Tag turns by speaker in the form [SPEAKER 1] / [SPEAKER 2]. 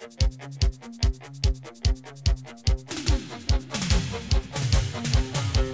[SPEAKER 1] We'll be right